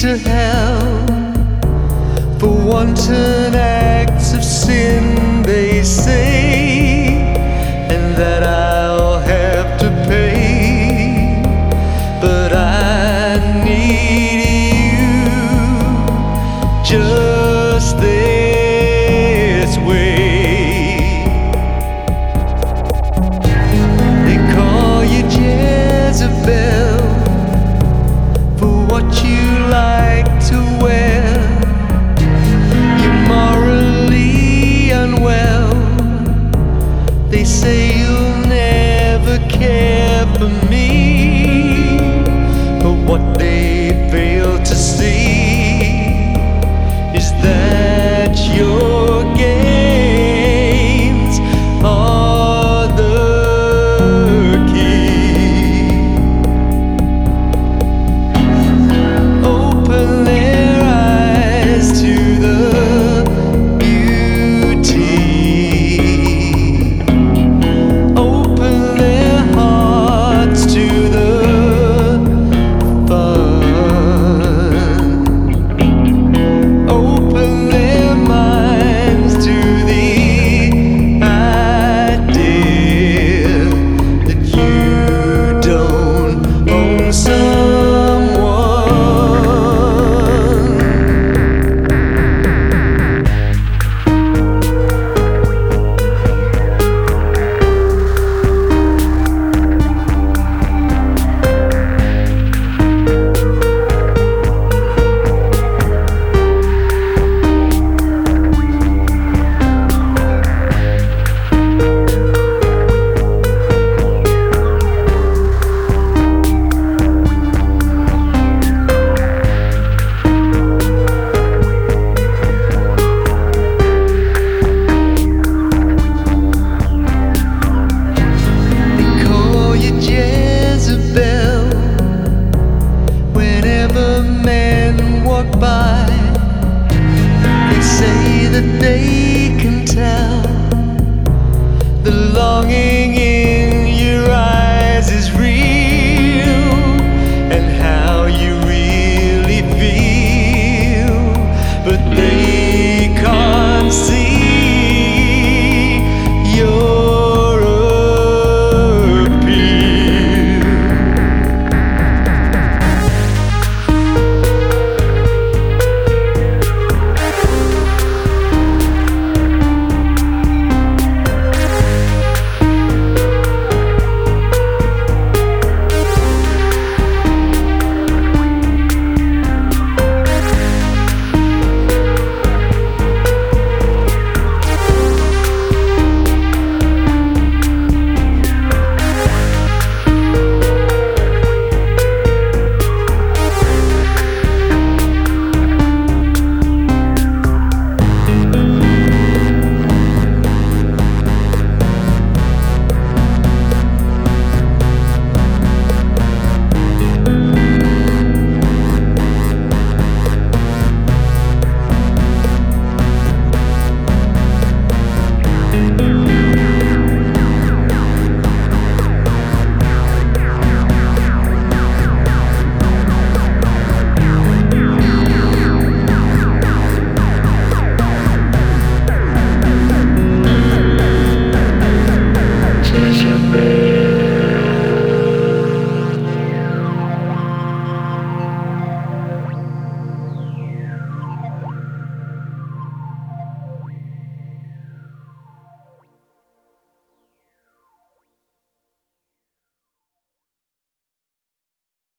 to hell for wanton acts of sin. that they can tell the love.